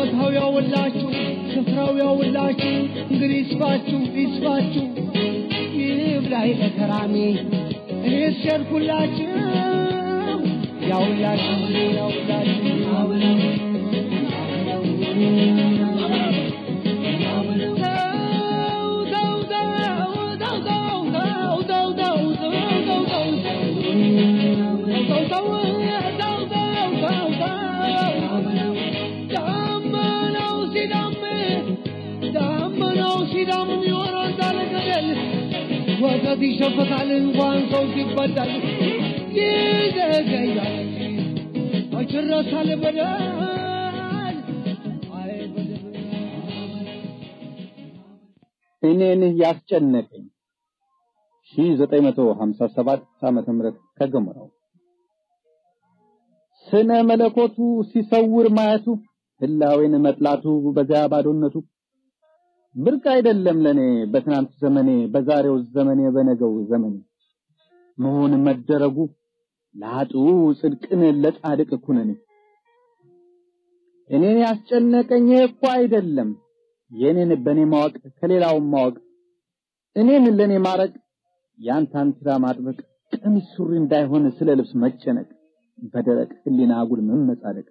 ስፍራው ያውላችሁ ስፍራው ያውላችሁ እንግዲህ ይስፋችሁ ይስፋችሁ። ይብላኝ ለከራሜ እኔ ስሸርኩላችሁ ያውላችሁ ያውላችሁ ወተት ይሸፈታል እንኳን ሰው ሲበላል ይዘገያል። አችረሳል በደል እኔን ያስጨነቀኝ 1957 ዓመተ ምህረት ከገሞራው ስነ መለኮቱ ሲሰውር ማየቱ ህላዌን መጥላቱ በዚያ ባዶነቱ ብርቅ አይደለም ለኔ በትናንት ዘመኔ በዛሬው ዘመኔ በነገው ዘመኔ። መሆን መደረጉ ለአጡ ጽድቅን ለጻድቅ ኩነኔ። እኔን ያስጨነቀኝ እኮ አይደለም። የኔን በኔ ማወቅ ከሌላው ማወቅ። እኔን ለኔ ማረቅ ያንታን ስራ ማጥበቅ። ቀሚስ ሱሪ እንዳይሆን ስለ ልብስ መጨነቅ። በደረቅ ህሊና አጉል መመጻደቅ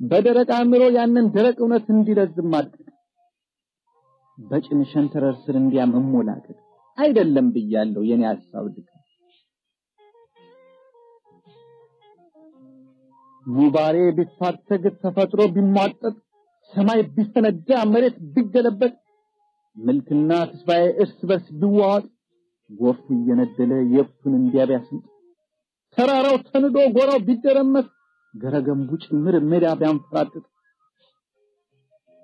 በደረቅ አእምሮ ያንን ደረቅ እውነት እንዲረዝም ማድቀቅ በጭን ሸንተረር ስር እንዲያ መሞላቀቅ አይደለም ብያለሁ የኔ ሐሳብ ድካም። ሙባሬ ቢፋተግ ተፈጥሮ ቢሟጠጥ ሰማይ ቢፈነዳ መሬት ቢገለበጥ ምልክና ተስፋዬ እርስ በርስ ቢዋዋጥ ጎርፉ እየነደለ የብቱን እንዲያቢያስምጥ ተራራው ተንዶ ጎራው ቢደረመስ ገረገንቡ ጭምር ሜዳ ቢያንፈራጥጥ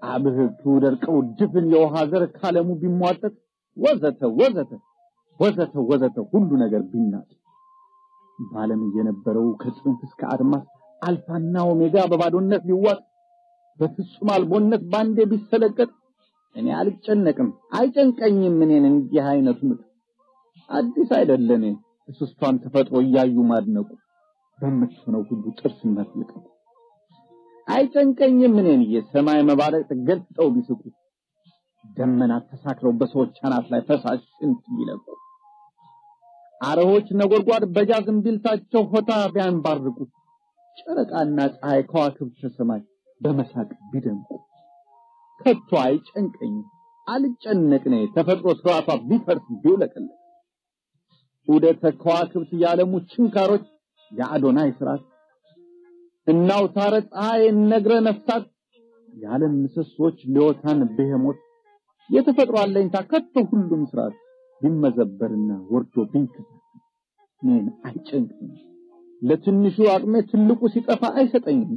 አብህርቱ ደርቀው ድፍን የውሃ ዘር ካለሙ ቢሟጠጥ ወዘተ ወዘተ ወዘተ ወዘተ ሁሉ ነገር ቢናጥ። በዓለም የነበረው ከጽንፍ እስከ አድማስ አልፋና ኦሜጋ በባዶነት ቢዋጥ በፍጹም አልቦነት ባንዴ ቢሰለቀጥ እኔ አልጨነቅም አይጨንቀኝም እኔን እንዲህ አይነቱ ምጥ። አዲስ አይደለም እስስቷን ተፈጥሮ እያዩ ማድነቁ በምትሆነው ሁሉ ጥርስ መፍልቀው አይጨንቀኝም እኔን የሰማይ መባረቅ ገልጠው ቢስቁ። ደመናት ተሳክረው በሰዎች አናት ላይ ፈሳሽ ሽንት ቢለቁ። አረሆች ነጎድጓድ በጃዝ እምቢልታቸው ሆታ ቢያንባርቁ። ጨረቃና ፀሐይ ከዋክብት ሰማይ በመሳቅ ቢደምቁ። ከቶ አይጨንቀኝም አልጨነቅ ነኝ። ተፈጥሮ ስርዓቷ ቢፈርስ ቢውለቀለቅ። ዑደተ ከዋክብት የዓለሙ ችንካሮች የአዶናይ ስርዓት እናውታረ ፀሐይ ነግረ ነፍሳት የዓለም ምሰሶች ሊዮታን ብሄሞት የተፈጥሮ አለኝታ ከቶ ሁሉም ስርዓት ቢመዘበርና ወርዶ ቢንከሳት እኔን አይጨንቅም። ለትንሹ አቅሜ ትልቁ ሲጠፋ አይሰጠኝም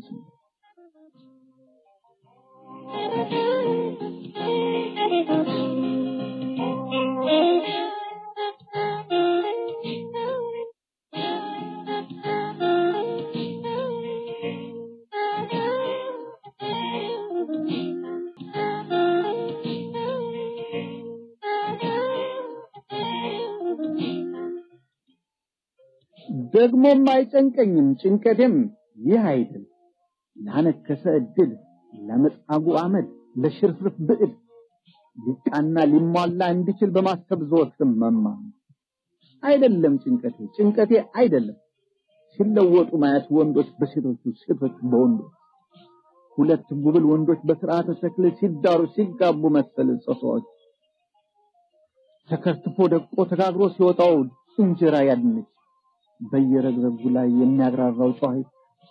ደግሞም አይጨንቀኝም ጭንቀቴም ይህ አይደል። ላነከሰ እድል ለመጻጉ አመድ ለሽርፍርፍ ብዕል ሊቃና ሊሟላ እንዲችል በማሰብ ዘወትር መማ አይደለም ጭንቀቴ ጭንቀቴ አይደለም። ሲለወጡ ማየት ወንዶች በሴቶቹ ሴቶች በወንዶች። ሁለት ጉብል ወንዶች በስርዓተ ተክል ሲዳሩ ሲጋቡ መሰል ጾታዎች። ተከርትፎ ደቆ ተጋግሮ ሲወጣው እንጀራ ያድነች በየረግረጉ ላይ የሚያግራራው ጨዋይ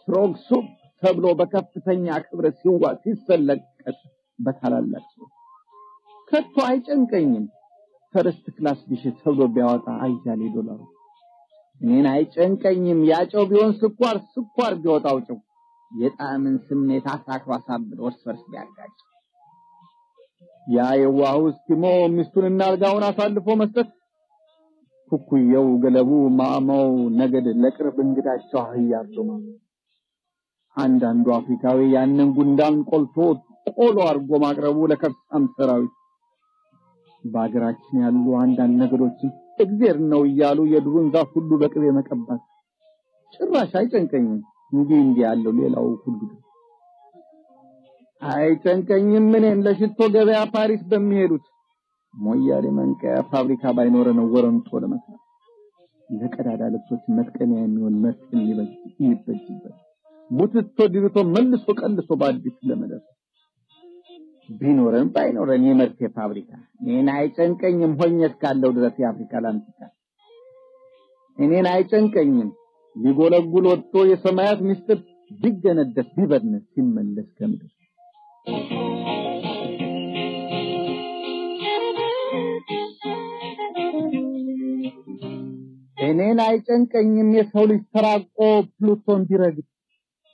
ፍሮግ ሱፕ ተብሎ በከፍተኛ ክብር ሲዋ ሲሰለቀጥ በታላላቅ ከቶ አይጨንቀኝም። ፈርስት ክላስ ዲሽ ተብሎ ቢያወጣ አያሌ ዶላሩ። እኔን አይጨንቀኝም። ያጨው ቢሆን ስኳር ስኳር ቢወጣው ጨው የጣዕምን ስሜት አሳክሮ አሳብሎ እርስ በርስ ቢያጋጭ። ያ የዋሁ እስኪሞ ሚስቱንና አልጋውን አሳልፎ መስጠት ኩኩየው ገለቡ ማማው ነገድ ለቅርብ እንግዳቸው አህያ ዞማ አንዳንዱ አፍሪካዊ ያንን ጉንዳን ቆልቶ ቆሎ አድርጎ ማቅረቡ ለከብሳም ሰራዊት። በአገራችን ያሉ አንዳንድ ነገሮችን እግዜር ነው እያሉ የዱሩን ዛፍ ሁሉ በቅቤ መቀባት። ጭራሽ አይጨንቀኝም። እንዲህ እንዲህ ያለው ሌላው ሁሉ አይጨንቀኝም እኔን ለሽቶ ገበያ ፓሪስ በሚሄዱት ሞያሌ መንቀያ ፋብሪካ ባይኖረ ነው ወረንጦ ለመስራት ለቀዳዳ ልብሶች መጥቀሚያ የሚሆን መስቀል ይበጅበት። ቡትቶ ድርቶ መልሶ ቀልሶ በአዲስ ለመለስ ቢኖረን ባይኖረን የመርፌ ፋብሪካ። እኔን አይጨንቀኝም ሆኜ እስካለው ድረስ የአፍሪካ ላንቲካ። እኔን አይጨንቀኝም። ሊጎለጉል ወጥቶ የሰማያት ምስጢር ቢገነደስ ቢበድን ሲመለስ ከምድር እኔን አይጨንቀኝም። የሰው ልጅ ተራቆ ፕሉቶን ቢረግጥ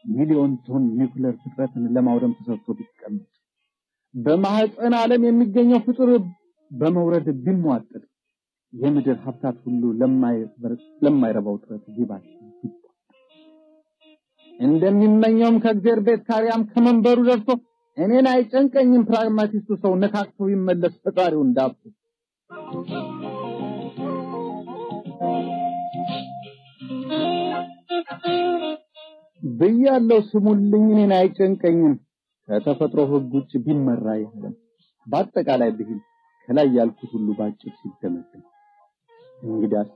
ሚሊዮን ቶን ኒውክሌር ፍጥረትን ለማውደም ተሰርቶ ቢቀመጥ በማህፀን ዓለም የሚገኘው ፍጡር በመውረድ ቢሟጠጥ የምድር ሀብታት ሁሉ ለማይረባው ጥረት ቢባሽ እንደሚመኘውም ከእግዚአብሔር ቤት ካሪያም ከመንበሩ ደርሶ እኔን አይጨንቀኝም። ፕራግማቲስቱ ሰው ነካክቶ ይመለስ ፈጣሪው እንዳብሱ ብያለው ስሙልኝ እኔን አይጨንቀኝም። ከተፈጥሮ ህግ ውጭ ቢመራ ይሄዳል በአጠቃላይ ብሂል ከላይ ያልኩት ሁሉ ባጭር ሲደመደም እንግዳስ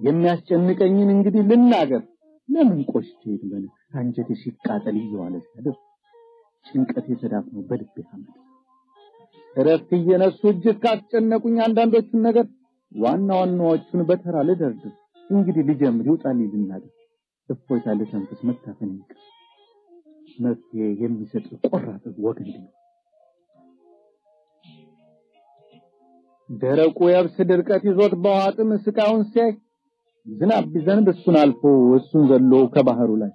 የሚያስጨንቀኝን እንግዲህ ልናገር። ለምን ቆሽቴ ይድመን አንጀቴ ሲቃጠል እየዋለ ሲያድር። ጭንቀት የተዳፍነው በልቤ ሐመድ እረፍት እየነሱ እጅግ ካስጨነቁኝ አንዳንዶቹን ነገር ዋና ዋናዎቹን በተራ ልደርድር። እንግዲህ ልጀምር ይውጣልኝ ልናገር እፎይታ ልተንፍስ መታፈን ይቅር መፍትሄ የሚሰጥ ቆራጥ ወገን ነው ደረቁ የብስ ድርቀት ይዞት በውሃ ጥም ስቃውን ሲያይ ዝናብ ቢዘንብ እሱን አልፎ እሱን ዘሎ ከባህሩ ላይ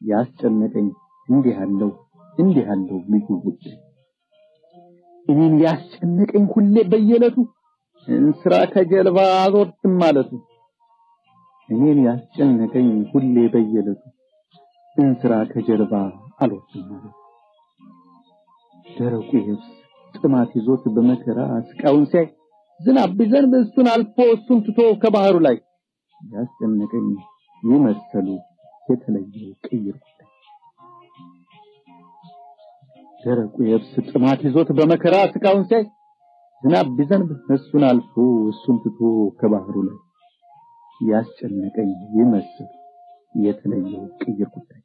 ያስጨነቀኝ እንዲህ ያለው እንዲህ ያለው ልዩ ጉዳይ እኔን ያስጨነቀኝ ሁሌ በየዕለቱ እንስራ ከጀልባ አዞርትም ማለቱ እኔን ያስጨነቀኝ ሁሌ በየዕለቱ እንስራ ከጀልባ አልወጥም ማለቱ ደረቁ የብስ ጥማት ይዞት በመከራ ስቃውን ሲያይ ዝናብ ቢዘንብ እሱን አልፎ እሱን ትቶ ከባህሩ ላይ ያስጨነቀኝ ይመሰሉ የተለየ ቅይር ደረቁ የብስ ጥማት ይዞት በመከራ ስቃውን ሲያይ ዝናብ ቢዘንብ እሱን አልፎ እሱን ትቶ ከባህሩ ላይ ያስጨነቀኝ ይመስል የተለየ ቅይር ጉዳይ